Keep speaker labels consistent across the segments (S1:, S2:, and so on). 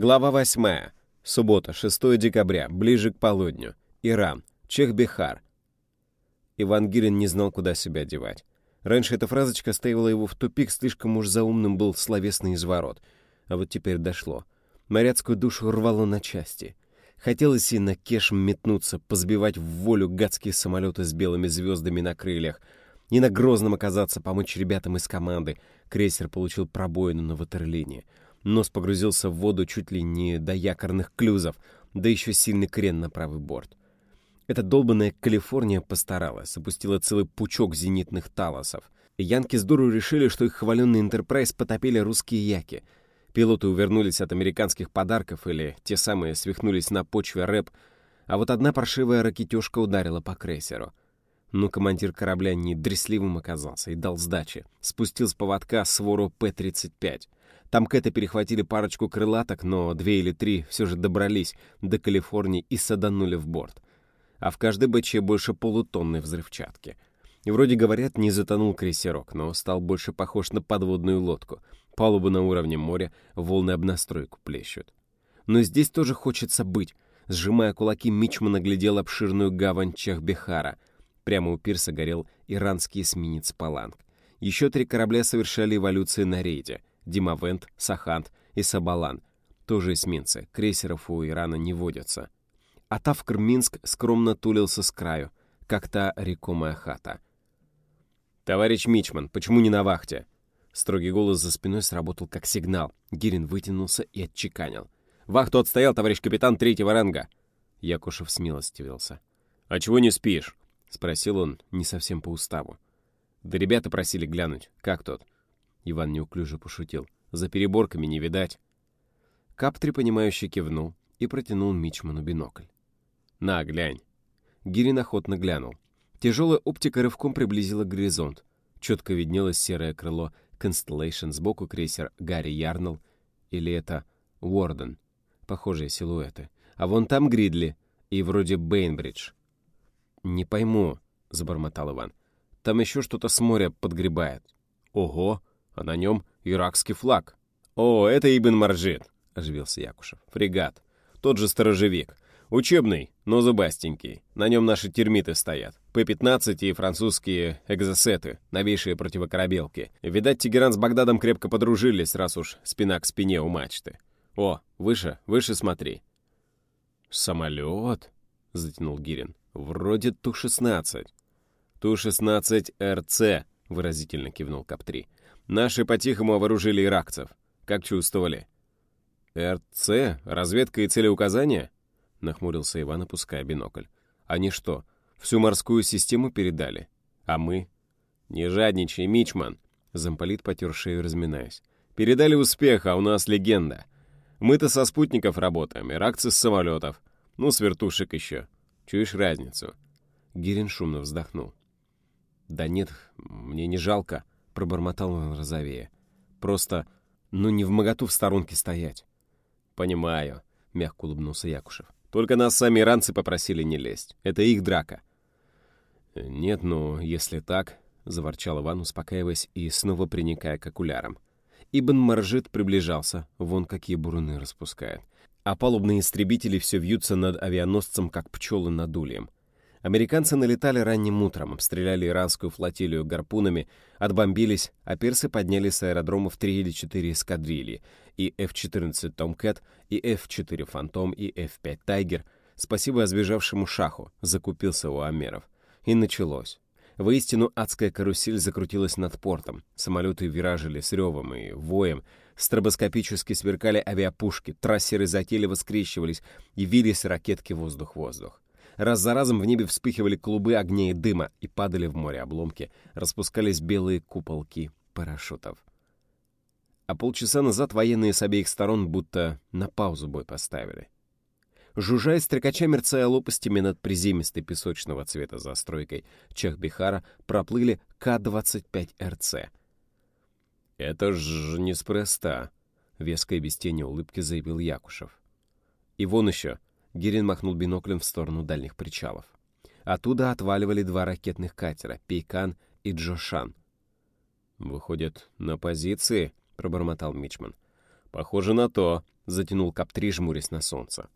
S1: Глава 8. Суббота, 6 декабря, ближе к полудню. Иран, Чех-Бихар. Иван Гирин не знал, куда себя девать. Раньше эта фразочка ставила его в тупик, слишком уж заумным был словесный изворот. А вот теперь дошло. Моряцкую душу рвало на части. Хотелось и на кеш метнуться, позбивать в волю гадские самолеты с белыми звездами на крыльях. И на Грозном оказаться, помочь ребятам из команды. Крейсер получил пробоину на ватерлине. Нос погрузился в воду чуть ли не до якорных клюзов, да еще сильный крен на правый борт. Эта долбанная Калифорния постаралась, опустила целый пучок зенитных талосов. Янки с дуру решили, что их хваленный Энтерпрайз потопили русские яки. Пилоты увернулись от американских подарков или те самые свихнулись на почве рэп, а вот одна паршивая ракетешка ударила по крейсеру. Но командир корабля не дресливым оказался и дал сдачи. Спустил с поводка свору П-35. Там Кэта перехватили парочку крылаток, но две или три все же добрались до Калифорнии и саданули в борт. А в каждой БЧ больше полутонны взрывчатки. И вроде говорят, не затонул крейсерок, но стал больше похож на подводную лодку. Палуба на уровне моря, волны об настройку плещут. Но здесь тоже хочется быть. Сжимая кулаки, Мичман оглядел обширную гавань Чехбехара. Прямо у пирса горел иранский эсминец «Паланг». Еще три корабля совершали эволюции на рейде. Димовент, Сахант и Сабалан. Тоже эсминцы, крейсеров у Ирана не водятся. А Тавкр Минск скромно тулился с краю, как та рекомая хата. «Товарищ Мичман, почему не на вахте?» Строгий голос за спиной сработал как сигнал. Гирин вытянулся и отчеканил. «Вахту отстоял товарищ капитан третьего ранга!» Якушев смилостивился. «А чего не спишь?» — спросил он не совсем по уставу. «Да ребята просили глянуть. Как тот?» Иван неуклюже пошутил. «За переборками не видать». Каптри, понимающе кивнул и протянул Мичману бинокль. «На, глянь». Гирин охотно глянул. Тяжелая оптика рывком приблизила горизонт. Четко виднелось серое крыло Constellation, сбоку крейсер Гарри Ярнелл. Или это Уорден. Похожие силуэты. А вон там Гридли и вроде Бейнбридж. «Не пойму», — забормотал Иван. «Там еще что-то с моря подгребает». «Ого!» А на нем иракский флаг. «О, это Ибн Маржит», — оживился Якушев. «Фрегат. Тот же сторожевик. Учебный, но зубастенький. На нем наши термиты стоят. П-15 и французские экзосеты, новейшие противокорабелки. Видать, Тегеран с Багдадом крепко подружились, раз уж спина к спине у мачты. О, выше, выше смотри». «Самолет?» — затянул Гирин. «Вроде Ту-16». «Ту-16 РЦ», — выразительно кивнул Кап-3. Наши по-тихому вооружили иракцев. Как чувствовали?» «РЦ? Разведка и целеуказания?» — нахмурился Иван, опуская бинокль. «Они что, всю морскую систему передали? А мы?» «Не жадничай, Мичман!» — замполит потер шею, разминаясь. «Передали успех, а у нас легенда. Мы-то со спутников работаем, иракцы с самолетов. Ну, с вертушек еще. Чуешь разницу?» Гирин шумно вздохнул. «Да нет, мне не жалко», пробормотал он розовее. «Просто, ну не в моготу в сторонке стоять». «Понимаю», — мягко улыбнулся Якушев. «Только нас сами иранцы попросили не лезть. Это их драка». «Нет, ну, если так», — заворчал Иван, успокаиваясь и снова приникая к окулярам. Ибн Маржит приближался, вон какие буруны распускает. А палубные истребители все вьются над авианосцем, как пчелы над ульем. Американцы налетали ранним утром, обстреляли иранскую флотилию гарпунами, отбомбились, а персы подняли с аэродромов три или четыре эскадрильи, и F-14 Tomcat, и F-4 Фантом, и F-5 Тайгер. Спасибо сбежавшему шаху, закупился у амеров. И началось. Воистину адская карусель закрутилась над портом. Самолеты виражили с ревом и воем, стробоскопически сверкали авиапушки, трассеры затейливо скрещивались и вились ракетки воздух-воздух. Раз за разом в небе вспыхивали клубы огня и дыма и падали в море обломки, распускались белые куполки парашютов. А полчаса назад военные с обеих сторон будто на паузу бой поставили. Жужжая стрекача, мерцая лопастями над приземистой песочного цвета застройкой Чехбихара, проплыли К-25РЦ. «Это ж неспроста», — веско и без тени улыбки заявил Якушев. «И вон еще, Гирин махнул биноклем в сторону дальних причалов. Оттуда отваливали два ракетных катера — Пейкан и Джошан. «Выходят, на позиции?» — пробормотал Мичман. «Похоже на то», — затянул Каптри, жмурясь на солнце.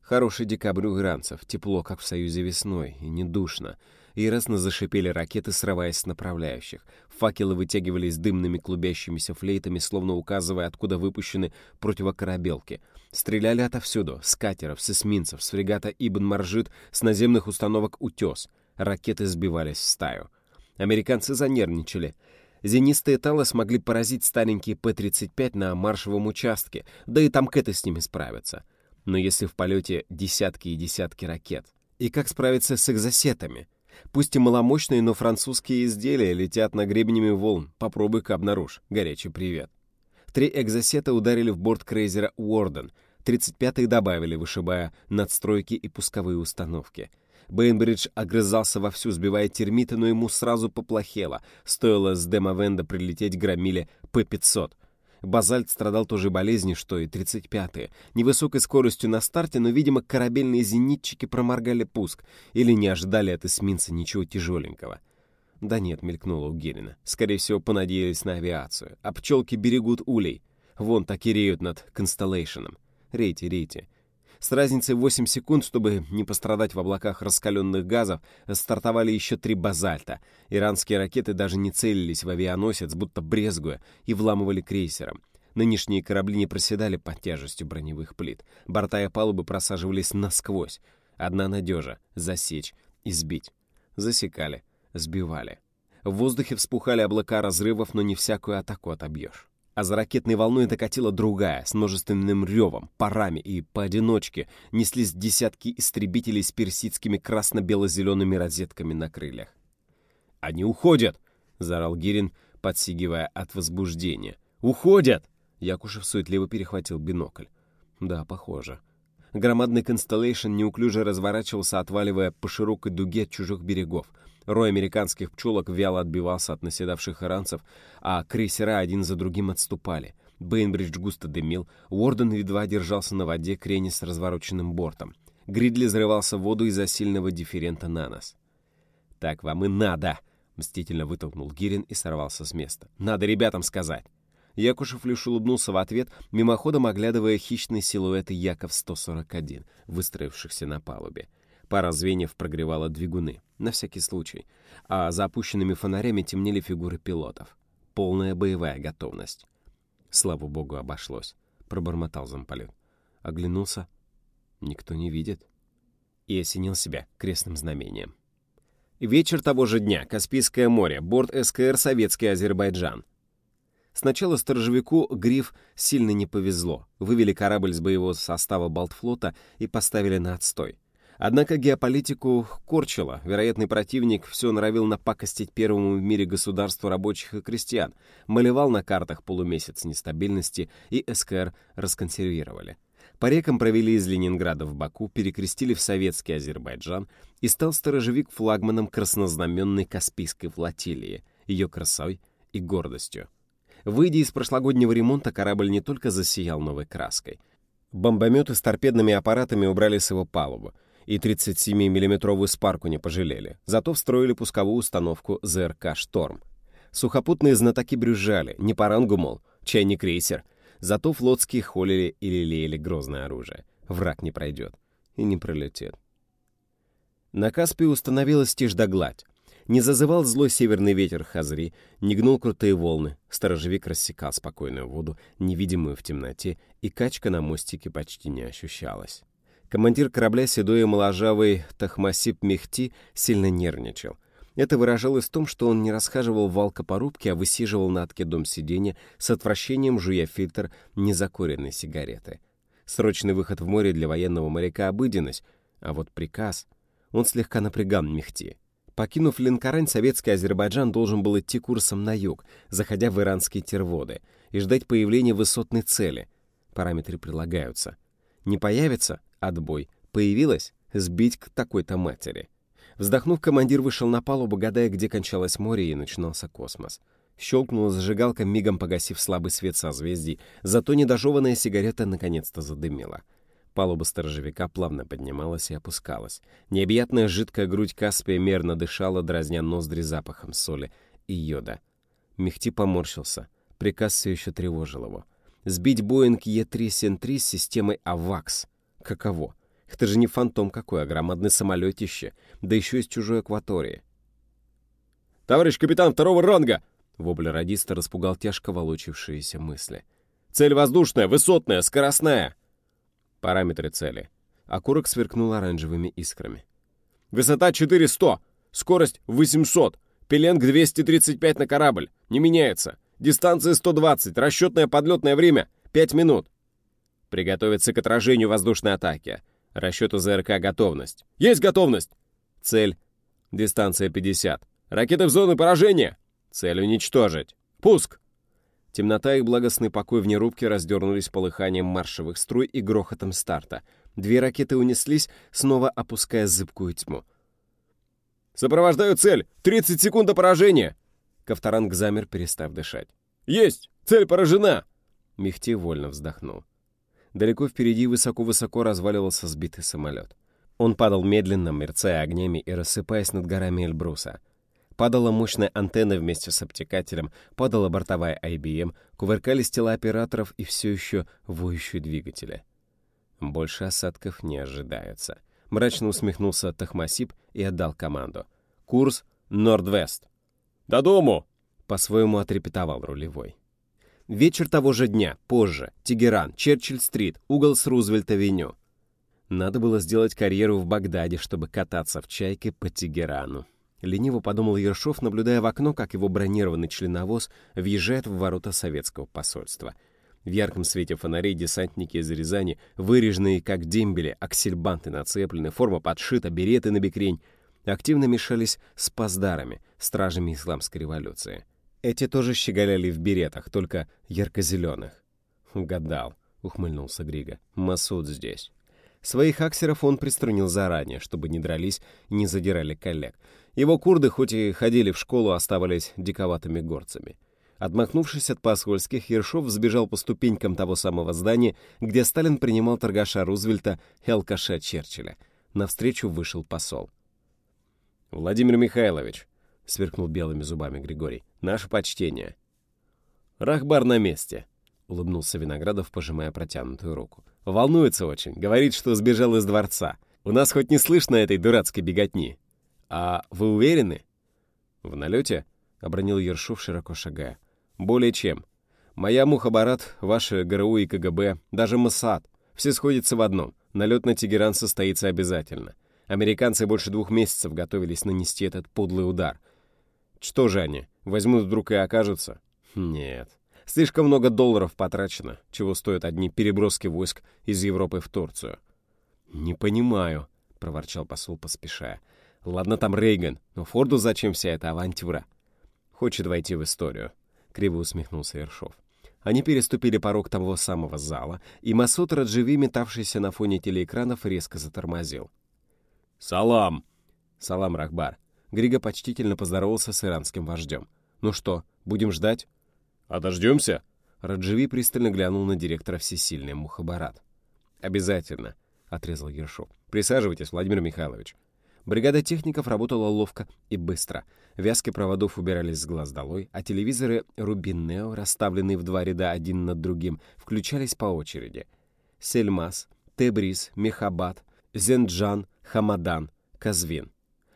S1: Хороший декабрь у иранцев, тепло, как в Союзе весной, и не душно. Яростно зашипели ракеты, срываясь с направляющих. Факелы вытягивались дымными клубящимися флейтами, словно указывая, откуда выпущены противокорабелки. Стреляли отовсюду — с катеров, с эсминцев, с фрегата Ибн Маржит, с наземных установок «Утес». Ракеты сбивались в стаю. Американцы занервничали. Зенисты Этала смогли поразить старенькие П-35 на маршевом участке, да и там тамкеты с ними справятся. Но если в полете десятки и десятки ракет? И как справиться с экзосетами? Пусть и маломощные, но французские изделия летят на гребнями волн. Попробуй-ка обнаружь. Горячий привет. Три экзосета ударили в борт крейзера «Уорден». 35-е добавили, вышибая надстройки и пусковые установки. Бейнбридж огрызался вовсю, сбивая термиты, но ему сразу поплохело. Стоило с Демовенда прилететь громиле П-500. Базальт страдал той же болезнью, что и 35-е. Невысокой скоростью на старте, но, видимо, корабельные зенитчики проморгали пуск или не ожидали от эсминца ничего тяжеленького. Да нет, мелькнуло у Герина. Скорее всего, понадеялись на авиацию. А пчелки берегут улей. Вон так и реют над Констеллейшеном. Рейте, рейте. С разницей 8 секунд, чтобы не пострадать в облаках раскаленных газов, стартовали еще три базальта. Иранские ракеты даже не целились в авианосец, будто брезгуя, и вламывали крейсером. Нынешние корабли не проседали под тяжестью броневых плит. Борта и палубы просаживались насквозь. Одна надежа — засечь и сбить. Засекали, сбивали. В воздухе вспухали облака разрывов, но не всякую атаку отобьешь а за ракетной волной докатила другая, с множественным ревом, парами и поодиночке неслись десятки истребителей с персидскими красно-бело-зелеными розетками на крыльях. «Они уходят!» — заорал Гирин, подсигивая от возбуждения. «Уходят!» — Якушев суетливо перехватил бинокль. «Да, похоже». Громадный констеллейшн неуклюже разворачивался, отваливая по широкой дуге от чужих берегов. Рой американских пчелок вяло отбивался от наседавших иранцев, а крейсера один за другим отступали. Бейнбридж густо дымил, Уорден едва держался на воде, крени с развороченным бортом. Гридли взрывался в воду из-за сильного дифферента на нос. «Так вам и надо!» — мстительно вытолкнул Гирин и сорвался с места. «Надо ребятам сказать!» Якушев лишь улыбнулся в ответ, мимоходом оглядывая хищные силуэты Яков-141, выстроившихся на палубе. Пара звеньев прогревала двигуны, на всякий случай, а за опущенными фонарями темнели фигуры пилотов. Полная боевая готовность. Слава богу, обошлось, пробормотал замполит. Оглянулся. Никто не видит. И осенил себя крестным знамением. Вечер того же дня, Каспийское море, борт СКР «Советский Азербайджан». Сначала сторожевику «Гриф» сильно не повезло. Вывели корабль с боевого состава Балтфлота и поставили на отстой. Однако геополитику корчило. Вероятный противник все норовил напакостить первому в мире государству рабочих и крестьян, малевал на картах полумесяц нестабильности и СКР расконсервировали. По рекам провели из Ленинграда в Баку, перекрестили в советский Азербайджан и стал сторожевик флагманом краснознаменной Каспийской флотилии, ее красой и гордостью. Выйдя из прошлогоднего ремонта, корабль не только засиял новой краской. Бомбометы с торпедными аппаратами убрали с его палубы — и 37-миллиметровую спарку не пожалели, зато встроили пусковую установку ЗРК «Шторм». Сухопутные знатоки брюзжали, не по рангу, мол, чай не крейсер, зато флотские холили или лелеяли грозное оружие. Враг не пройдет и не пролетит. На Каспии установилась тишь да гладь. Не зазывал злой северный ветер Хазри, не гнул крутые волны, сторожевик рассекал спокойную воду, невидимую в темноте, и качка на мостике почти не ощущалась. Командир корабля, седой и моложавый Тахмасип Мехти, сильно нервничал. Это выражалось в том, что он не расхаживал в валкопорубке, а высиживал на откидном сиденье с отвращением, жуя фильтр незакуренной сигареты. Срочный выход в море для военного моряка — обыденность, а вот приказ... Он слегка напрягал Мехти. Покинув Ленкорань, советский Азербайджан должен был идти курсом на юг, заходя в иранские терводы, и ждать появления высотной цели. Параметры прилагаются. Не появится Отбой. Появилась? Сбить к такой-то матери. Вздохнув, командир вышел на палубу, гадая, где кончалось море и начинался космос. Щелкнула зажигалка, мигом погасив слабый свет созвездий, зато недожеванная сигарета наконец-то задымила. Палуба сторожевика плавно поднималась и опускалась. Необъятная жидкая грудь Каспия мерно дышала, дразня ноздри запахом соли и йода. Мехти поморщился. Приказ все еще тревожил его. Сбить Боинг Е373 с системой АВАКС. Каково? Это же не фантом какой, а громадное самолетище, да еще из чужой акватории.
S2: «Товарищ капитан второго ранга!»
S1: Вопль радиста распугал тяжко волочившиеся мысли.
S2: «Цель воздушная, высотная, скоростная!»
S1: Параметры цели. Окурок сверкнул оранжевыми искрами.
S2: «Высота 400, скорость 800, пеленг 235 на корабль, не меняется. Дистанция 120, расчетное подлетное время 5 минут. Приготовиться к отражению воздушной атаки. Расчету ЗРК готовность. Есть готовность! Цель. Дистанция 50. Ракеты в зону поражения. Цель уничтожить. Пуск!
S1: Темнота и благостный покой вне рубки раздернулись полыханием маршевых струй и грохотом старта. Две ракеты унеслись, снова опуская зыбкую тьму.
S2: «Сопровождаю цель! 30 секунд до поражения!»
S1: Ковторанг замер, перестав дышать.
S2: «Есть! Цель поражена!»
S1: Мехти вольно вздохнул. Далеко впереди высоко-высоко разваливался сбитый самолет. Он падал медленно, мерцая огнями и рассыпаясь над горами Эльбруса. Падала мощная антенна вместе с обтекателем, падала бортовая IBM, кувыркались тела операторов и все еще воющие двигатели. Больше осадков не ожидается. Мрачно усмехнулся Тахмасип и отдал команду. Курс Норд-Вест.
S2: «До дому!»
S1: — по-своему отрепетовал рулевой. Вечер того же дня, позже, Тегеран, Черчилль-стрит, угол с Рузвельт-авеню. Надо было сделать карьеру в Багдаде, чтобы кататься в «Чайке» по Тегерану. Лениво подумал Ершов, наблюдая в окно, как его бронированный членовоз въезжает в ворота советского посольства. В ярком свете фонарей десантники из Рязани, выреженные как дембели, аксельбанты нацеплены, форма подшита, береты на бекрень — активно мешались с паздарами, стражами исламской революции. Эти тоже щеголяли в беретах, только ярко-зеленых. «Угадал», — ухмыльнулся Грига. «Масуд здесь». Своих аксеров он приструнил заранее, чтобы не дрались и не задирали коллег. Его курды, хоть и ходили в школу, оставались диковатыми горцами. Отмахнувшись от посольских, Ершов сбежал по ступенькам того самого здания, где Сталин принимал торгаша Рузвельта и алкаша Черчилля. Навстречу вышел посол.
S2: «Владимир Михайлович», — сверкнул белыми зубами Григорий, — «наше почтение». «Рахбар на месте», — улыбнулся Виноградов, пожимая протянутую руку. «Волнуется очень, говорит, что сбежал из дворца. У нас хоть не слышно этой дурацкой беготни. А вы уверены?» «В налете?» — обронил Ершов, широко шагая. «Более чем. Моя Мухабарат, ваши ГРУ и КГБ, даже Моссад, все сходятся в одном. Налет на Тегеран состоится обязательно. Американцы больше двух месяцев готовились нанести этот подлый удар. Что же они, возьмут вдруг и окажутся? Нет. Слишком много долларов потрачено, чего стоят одни переброски войск из Европы в Турцию. «Не понимаю», — проворчал посол, поспешая. «Ладно там Рейган, но Форду зачем вся эта авантюра?» «Хочет войти в историю», — криво усмехнулся Ершов. Они переступили порог того самого зала, и Масуд Радживи, метавшийся на фоне телеэкранов, резко затормозил.
S1: «Салам!» «Салам, Рахбар!» Григо почтительно поздоровался с иранским вождем. «Ну что, будем ждать?»
S2: «А дождемся?»
S1: Радживи пристально глянул на директора всесильный Мухабарат. «Обязательно», — отрезал Ершов. «Присаживайтесь, Владимир Михайлович». Бригада техников работала ловко и быстро. Вязки проводов убирались с глаз долой, а телевизоры Рубин Нео, расставленные в два ряда один над другим, включались по очереди. Сельмас, Тебриз, Мехабад, Зенджан, Хамадан, Казвин.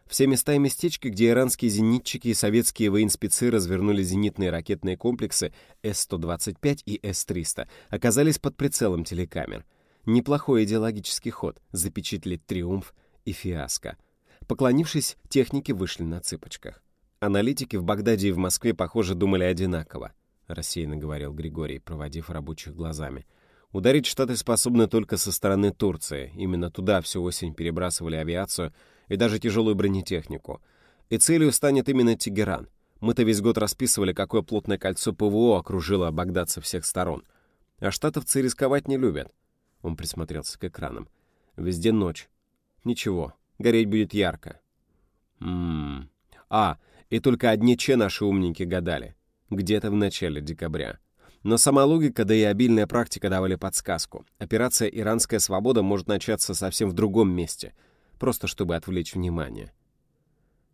S1: Все места и местечки, где иранские зенитчики и советские военспецы развернули зенитные ракетные комплексы С-125 и С-300, оказались под прицелом телекамер. Неплохой идеологический ход — запечатлеть триумф и фиаско. Поклонившись, техники вышли на цыпочках. Аналитики в Багдаде и в Москве, похоже, думали одинаково, — рассеянно говорил Григорий, проводив рабочих глазами. Ударить Штаты способны только со стороны Турции. Именно туда всю осень перебрасывали авиацию и даже тяжелую бронетехнику. И целью станет именно Тегеран. Мы-то весь год расписывали, какое плотное кольцо ПВО окружило Багдад со всех сторон. А штатовцы рисковать не любят. Он присмотрелся к экранам. Везде ночь. Ничего, гореть будет ярко. Ммм. А, и только одни че наши умники гадали. Где-то в начале декабря. Но сама логика, да и обильная практика давали подсказку. Операция «Иранская свобода» может начаться совсем в другом месте, просто чтобы отвлечь внимание.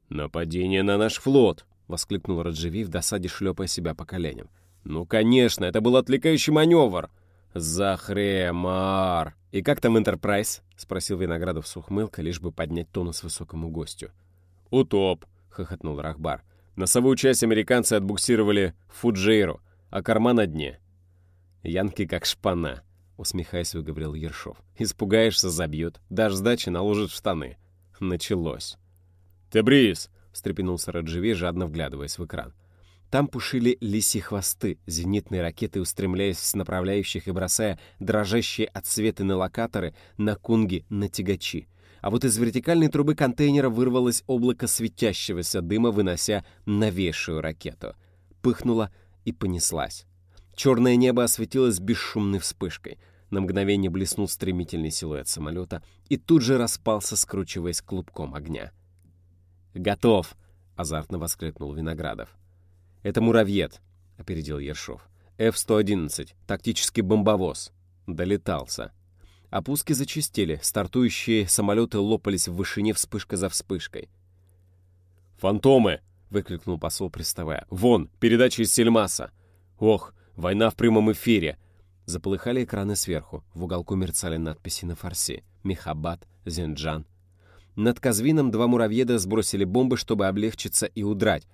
S2: «Нападение на наш флот!»
S1: — воскликнул Радживи в досаде, шлепая себя по коленям.
S2: «Ну, конечно, это был отвлекающий маневр!» «Захремар!» «И как там Энтерпрайз?» — спросил Виноградов с ухмылкой, лишь бы поднять тонус высокому гостю. «Утоп!» — хохотнул Рахбар. «Носовую часть американцы отбуксировали в Фуджейру, а корма на дне». «Янки как шпана», — усмехаясь, выговорил Ершов. «Испугаешься — забьют, дашь сдачи — наложат в штаны». Началось. «Тебриз!» — встрепенулся Радживи, жадно вглядываясь в экран. Там пушили лисьи хвосты, зенитные ракеты, устремляясь с направляющих и бросая дрожащие от света на локаторы, на кунги, на тягачи. А вот из вертикальной трубы контейнера вырвалось облако светящегося дыма, вынося новейшую ракету. Пыхнула и понеслась. Черное небо осветилось бесшумной вспышкой. На мгновение блеснул стремительный силуэт самолета и тут же распался, скручиваясь клубком огня. «Готов!» — азартно воскликнул Виноградов. «Это муравьед», — опередил Ершов. «Ф-111, тактический бомбовоз». Долетался. Опуски зачистили, стартующие самолеты лопались в вышине вспышка за вспышкой. «Фантомы!» — выкликнул посол, приставая. «Вон, передача из Сельмаса!» «Ох, война в прямом эфире!» Заполыхали экраны сверху. В уголку мерцали надписи на фарси. «Мехабад», «Зенджан». Над Казвином два муравьеда сбросили бомбы, чтобы облегчиться и удрать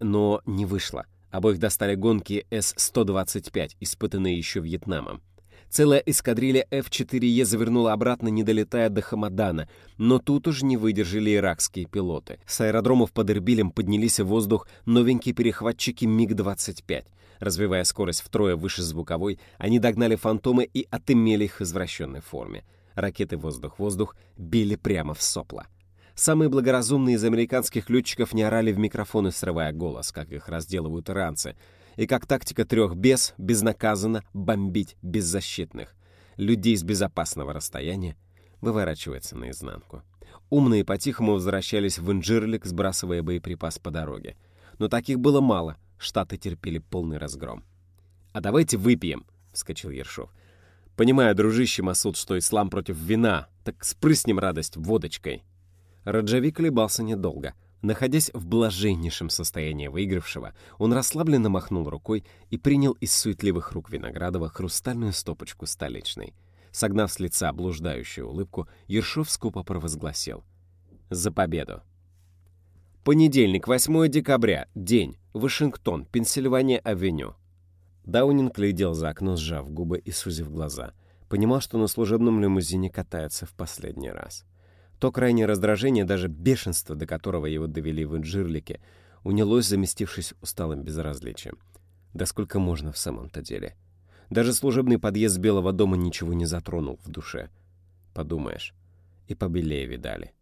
S2: но не вышло. Обоих достали гонки С-125, испытанные еще Вьетнамом. Целая эскадрилья F-4E завернула обратно, не долетая до Хамадана, но тут уж не выдержали иракские пилоты. С аэродромов под Эрбилем поднялись в воздух новенькие перехватчики МиГ-25. Развивая скорость втрое выше звуковой, они догнали фантомы и отымели их извращенной форме. Ракеты «Воздух-воздух» били прямо в сопла. Самые благоразумные из американских летчиков не орали в микрофоны, срывая голос, как их разделывают иранцы. И как тактика трех без, безнаказанно бомбить беззащитных. Людей с безопасного расстояния выворачивается наизнанку. Умные по-тихому возвращались в Инджирлик, сбрасывая боеприпас по дороге. Но таких было мало, штаты терпели полный разгром. «А давайте выпьем», — вскочил Ершов. «Понимаю, дружище Масуд, что ислам против вина, так спрыснем радость водочкой». Раджави колебался недолго. Находясь в блаженнейшем состоянии выигравшего, он расслабленно махнул рукой и принял из суетливых рук Виноградова хрустальную стопочку столичной. Согнав с лица блуждающую улыбку, Ершов скупо провозгласил. «За победу!» Понедельник, 8 декабря. День. Вашингтон, Пенсильвания-авеню. Даунинг глядел за окно, сжав губы и сузив глаза. Понимал, что на служебном лимузине катается в последний раз. То крайнее раздражение, даже бешенство, до которого его довели в инжирлике, унялось, заместившись усталым безразличием. Да сколько можно в самом-то деле? Даже служебный подъезд Белого дома ничего не затронул в душе. Подумаешь. И побелее видали.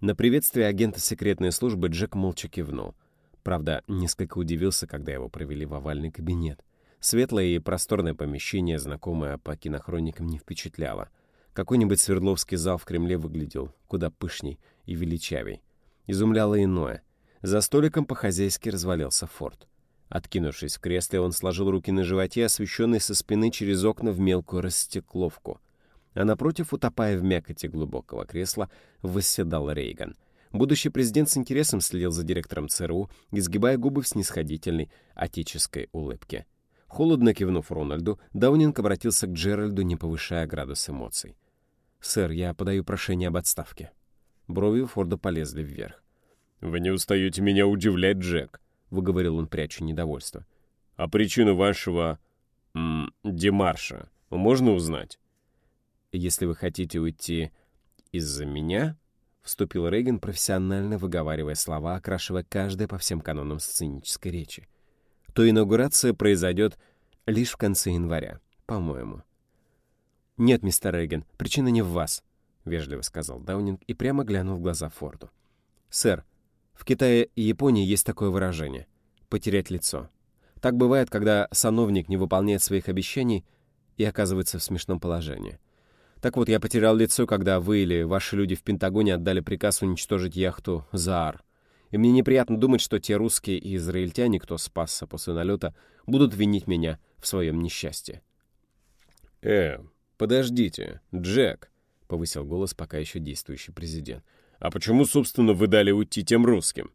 S2: На приветствие агента секретной службы Джек молча кивнул. Правда, несколько удивился, когда его провели в овальный кабинет. Светлое и просторное помещение, знакомое по кинохроникам, не впечатляло — какой-нибудь Свердловский зал в Кремле выглядел куда пышней и величавей. Изумляло иное. За столиком по-хозяйски развалился форт. Откинувшись в кресле, он сложил руки на животе, освещенный со спины через окна в мелкую растекловку. А напротив, утопая в мякоти глубокого кресла, восседал Рейган. Будущий президент с интересом следил за директором ЦРУ, изгибая губы в снисходительной отеческой улыбке. Холодно кивнув Рональду, Даунинг обратился к Джеральду, не повышая градус эмоций. «Сэр, я подаю прошение об отставке». Брови Форда полезли вверх.
S3: «Вы не устаете меня удивлять, Джек», — выговорил он, пряча недовольство. «А причину вашего... Демарша можно узнать?»
S2: «Если вы хотите уйти из-за меня...» — вступил Рейган, профессионально выговаривая слова, окрашивая каждое по всем канонам сценической речи то инаугурация произойдет лишь в конце января, по-моему. «Нет, мистер Рейган, причина не в вас», — вежливо сказал Даунинг и прямо глянул в глаза Форду. «Сэр, в Китае и Японии есть такое выражение — потерять лицо. Так бывает, когда сановник не выполняет своих обещаний и оказывается в смешном положении. Так вот, я потерял лицо, когда вы или ваши люди в Пентагоне отдали приказ уничтожить яхту «Заар», и мне неприятно думать, что те русские и израильтяне, кто спасся после налета, будут винить меня в своем несчастье.
S3: «Э, подождите, Джек», — повысил голос пока еще действующий президент. «А почему, собственно, вы дали уйти тем русским?»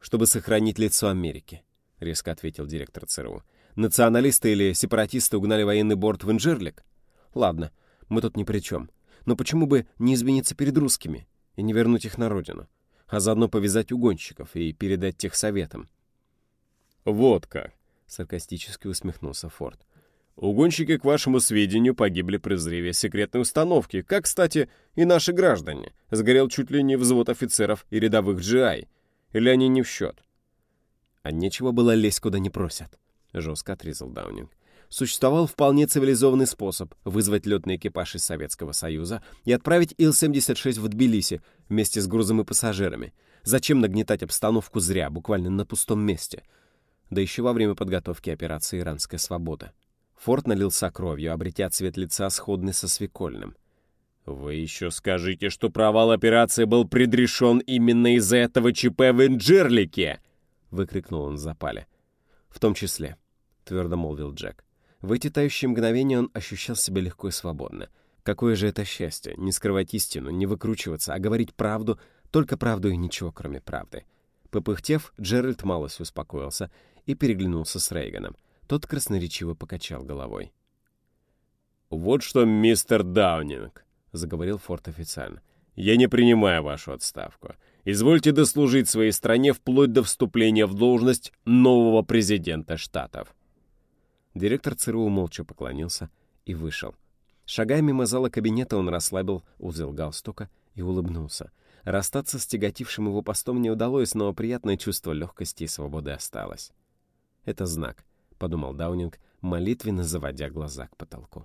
S2: «Чтобы сохранить лицо Америки», — резко ответил директор ЦРУ.
S1: Националисты или сепаратисты угнали военный борт в Инжерлик? Ладно, мы тут ни при чем. Но почему бы не извиниться перед русскими и не вернуть их на родину, а заодно повязать угонщиков и передать тех советам?
S3: «Вот как!»
S1: — саркастически усмехнулся Форд.
S3: «Угонщики, к вашему сведению, погибли при взрыве секретной установки, как, кстати, и наши граждане. Сгорел чуть ли не взвод офицеров и рядовых GI. Или они не в счет?»
S1: «А нечего было лезть, куда не просят», — жестко отрезал Даунинг. Существовал вполне цивилизованный способ вызвать летный экипаж из Советского Союза и отправить Ил-76 в Тбилиси вместе с грузом и пассажирами. Зачем нагнетать обстановку зря, буквально на пустом месте? Да еще во время подготовки операции «Иранская свобода». Форт налился кровью, обретя цвет лица сходный со свекольным.
S3: «Вы еще скажите, что провал операции был предрешен именно из-за этого ЧП в Инджерлике!» — выкрикнул он в запале.
S1: «В том числе», — твердо молвил Джек. В эти тающие мгновения он ощущал себя легко и свободно. Какое же это счастье — не скрывать истину, не выкручиваться, а говорить правду, только правду и ничего, кроме правды. Попыхтев, Джеральд малость успокоился и переглянулся с Рейганом. Тот красноречиво покачал головой.
S3: «Вот что, мистер Даунинг», — заговорил Форд официально, — «я не принимаю вашу отставку. Извольте дослужить своей стране вплоть до вступления в должность нового президента Штатов».
S1: Директор ЦРУ молча поклонился и вышел. Шагая мимо зала кабинета, он расслабил узел галстука и улыбнулся. Расстаться с тяготившим его постом не удалось, но приятное чувство легкости и свободы осталось. «Это знак», — подумал Даунинг, молитвенно заводя глаза к потолку.